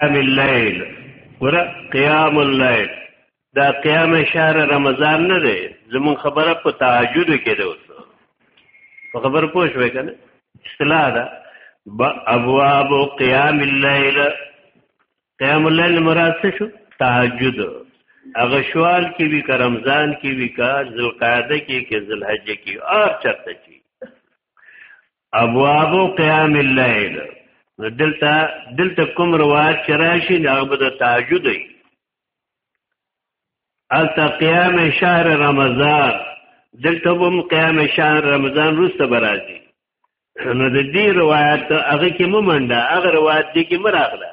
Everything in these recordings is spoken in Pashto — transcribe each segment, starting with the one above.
قیام اللیل ګره قیام اللیل دا قیام شهر رمضان نه دی زمون خبره په تهجد کې ده اوس په خبر پوه شوې کنه اصطلاح ده ابواب قیام اللیل قیام اللیل مراد څه شو تهجد هغه شوال کې وی که رمضان کې وی که ذوالقعده کې کې ذوالحجه کې هر چرته چې ابواب قیام الليل دلته دلته کوم روایت چې راشي دا به د تهجد وي الته قیام شهر رمضان دلته هم قیام شهر رمضان روسته برازي نو د دې روایت هغه کې مونږه هغه روایت دې کې مراغله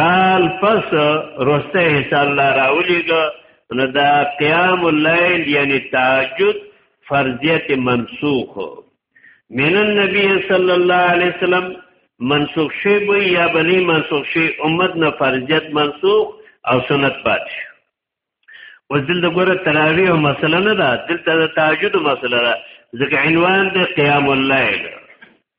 کال پس روسته حصہ الله راولېګ نو دا قیام الليل یعنی تهجد فرضیت منسوخ من النبي صلی الله علیه وسلم منسوخ شی به یا بنی منسوخ شی امت نه فرضیت منسوخ او سنت پات شو اوس دلته ګوره تراویح مسله نه ده دلته د تهجد مسله ده ځکه عنوان د قیام الليل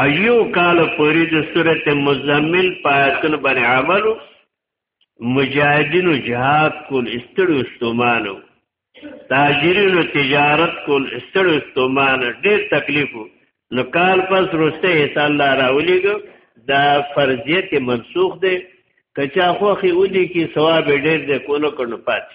ایو کال پوری د سورت مزمل پایتون بن عملو مجاهدینو جهاد کول استړو استومانو تاجرینو تجارت کول استړو استومانو ډیر تکلیفو نو کال پس روسته حساب الله راولېګو دا فرضیت منسوخ دی کچا خوخي ودی کی ثواب ډیر دی کونه کونه پات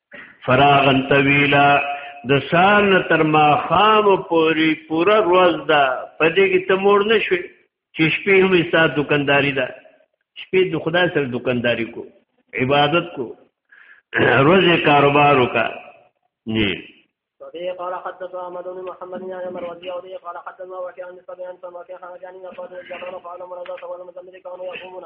فراغن طویلا د سال نه تر ما خام پوری پورا روز دا پدې کې ته مور نه شوي چې شپې هم ایستا دکانداری ده شپې د خدا سره دکانداری کو عبادت کو روز کاروبار وکا نه وبه قال حدث احمد بن محمد بن عمر رضي الله عنه قال حدثنا وكيع عن سفيان سمع كان جاني قال جبران قال مرضى سوال مدمر كانوا يقومون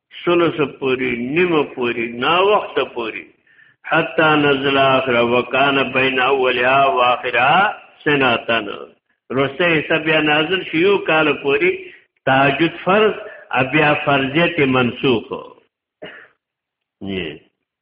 سلس پوری نیم پوری نا وخت پوری حتا نزل اخر وکان بین اولها واخرها سناتن رسته حساب یا نازل شیو کال پوری تهجد فرض بیا فرضیت منسوخ نه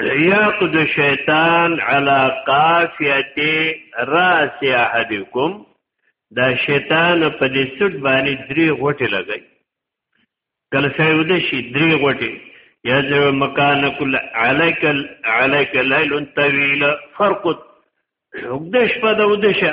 یاقد شیطان علی قافیه راس احدکم دا شیطان په دې سټ باندې درې غوټه لګای کله سره ود شي درې غوټه یذر مکان کل علیک علیک لیل طویل فرق وګدش په د ودشه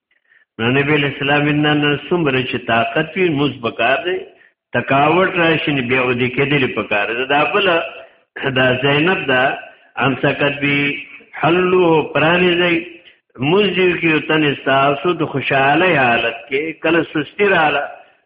نو نبی اسلام نن څومره چې طاقت وي موږ پکار دی تکاوت راشي نه بیا ودی کېدل پکار دی دا بل دا زینب دا ام سکت بی حلو پرانی زی موږ دې کې تن تاسو د خوشاله حالت کې کله سستی رااله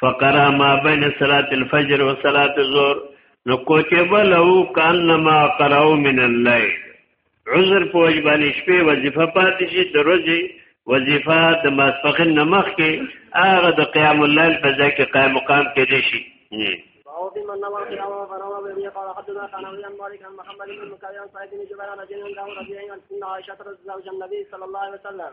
فقرا ما بین صلات الفجر و صلات الظهر نو کوتب له کانما قراو من الليل عذر په وجبانی شپې وظیفه پاتې شي دروځي وظیفه د ماسپخین نمخ کې هغه د قیام الليل په ځای کې قائم مقام کې دي شي او في من نوى القيام فروى به قال حدثنا كان عن مالك عن محمد بن مكاوي عن سعيد بن جبير عن جنين داود رضي الله عنه عائشه رضي الله عن النبي صلى الله عليه وسلم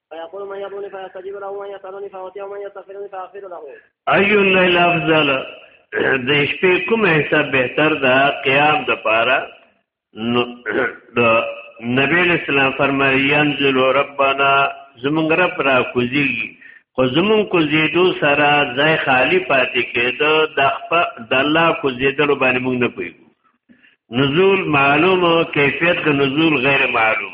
فيقول من يدعوني فيستجيب له ومن يسألني فأعطيه ومن يستغفرني فأغفر له أي الليل أفضل د شپې کوم حصہ بهتر ده قیام د پاره د نبی اسلام فرمایي ينزل ربنا زمونږ رب را کوزي خو زمونږ کوزيدو سره ځای خالی پاتې کېده د خپل د الله کوزيدلو باندې مونږ نه پوي نزول معلوم او کیفیت د نزول غیر معلوم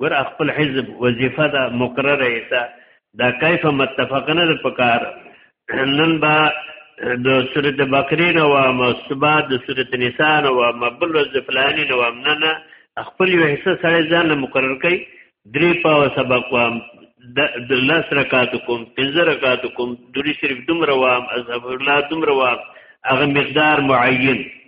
ګور خپل حزب وظیفه ده مقرره ایسا دا کیف متفقنه ده پکار نن با د سورت بکرین و مصبا د سورت نسان و مبل و زفلانی نو امنن خپل یو حصہ سره ځان مقرر کړي درې پاو سبق وام د لس رکعات کوم پنځه رکعات کوم دوری صرف دومره وام اذهب الله دومره وام هغه مقدار معین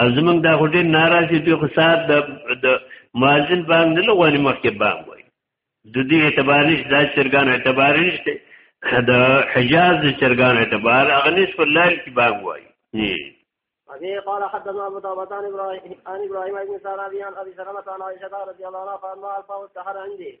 او زمونږ دا خو ډېر ناراضي دوی خو ساعت د د مؤذن بانګ نه لغواني مخکې بانګ وایي د دې اعتبار نشته دا چرګان اعتبار نشته د حجاز د چرګان اعتبار هغه نصف الليل کې بانګ وایي ابي قال حدثنا ابو داود عن ابراهيم عن ابراهيم بن سعد عن ابي سلمة عن عائشة رضي الله عنها قال ما الفاظ السحر عندي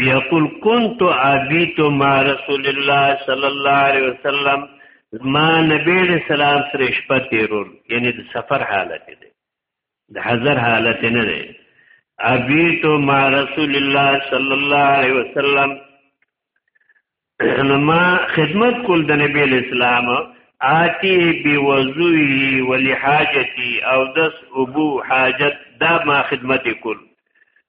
یقول كنت ابيت مع رسول الله صلى الله عليه وسلم ما نبی رسول الله سره شپه تیرول یعنی د سفر حالت دی د حضر حالت نه دی ابيت مع رسول الله صلى الله عليه وسلم ما خدمت کول د نبی اسلام آتی بی وضوی ولی حاجتی او دس ابو حاجت دا ما خدمت کول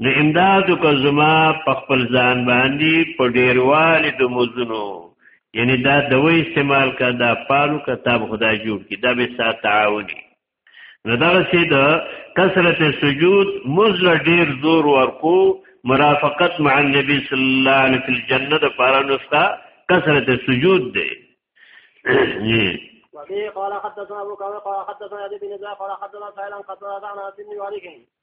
نو امدادو که زما په خپل ځان باندې په ډیروالي د مزونو یعنی دا دوی استعمال کا دا پالو کتاب خدا جوړ کی دا به سات تعاونی نو دا چې د کثرت سجود مزل ډیر زور ورکو مرافقت مع النبي صلی الله علیه فی الجنه د پارا نسخه کثرت سجود دی وفي قال حدثنا ابو كامل قال حدثنا ابي بن زيد قال حدثنا سائلا قد رضعنا في ابن مالك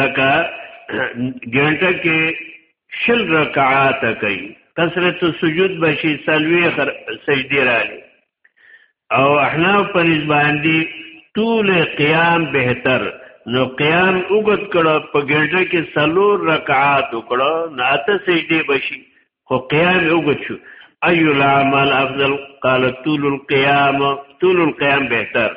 لکه ګنټه کې شل رکعات کوي کثرت سجود بشي سلوي سجدي رالي او احناف په نسبان دي طول قیام بهتر نو قیام وګت کړه په ګنټه کې سلور رکعات وکړه ناته سجدي بشي خو قیام وګت شو اي العمل افضل قال طول القيام طول القيام بهتر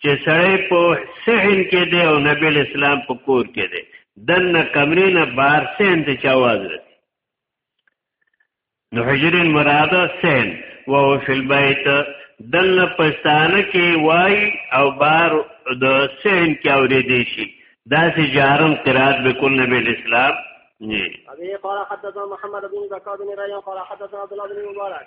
چې سړی په سهن کې دی او نبی اسلام په کور کې دی دنه کمرې نه بار سهن ته چاواز رسي نو حجر مراد سهن وو فی البیت دنه پستانه کې وای او بار د سهن کې اورې دی شي دا سي جارم قرات بكل نبی اسلام نه ابي قال حدثنا محمد بن زكاد بن ريان قال حدثنا عبد الله بن مبارك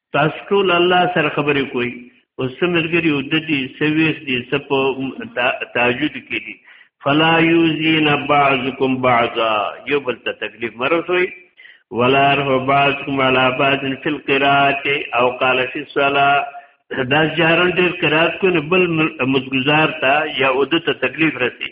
تاسو ټول الله سره خبرې کوي او سمرګری او د دې سويس دي سپ تاجود کې دي فلا یوزین بعضکم بعضا یو بل ته تکلیف مرسوي ولا رح بعضکم علی بعض فی القرات او قال فی الصلاه دا جارن ډیر قرات کو نه بل مزګزار تا یا اود ته تکلیف رسی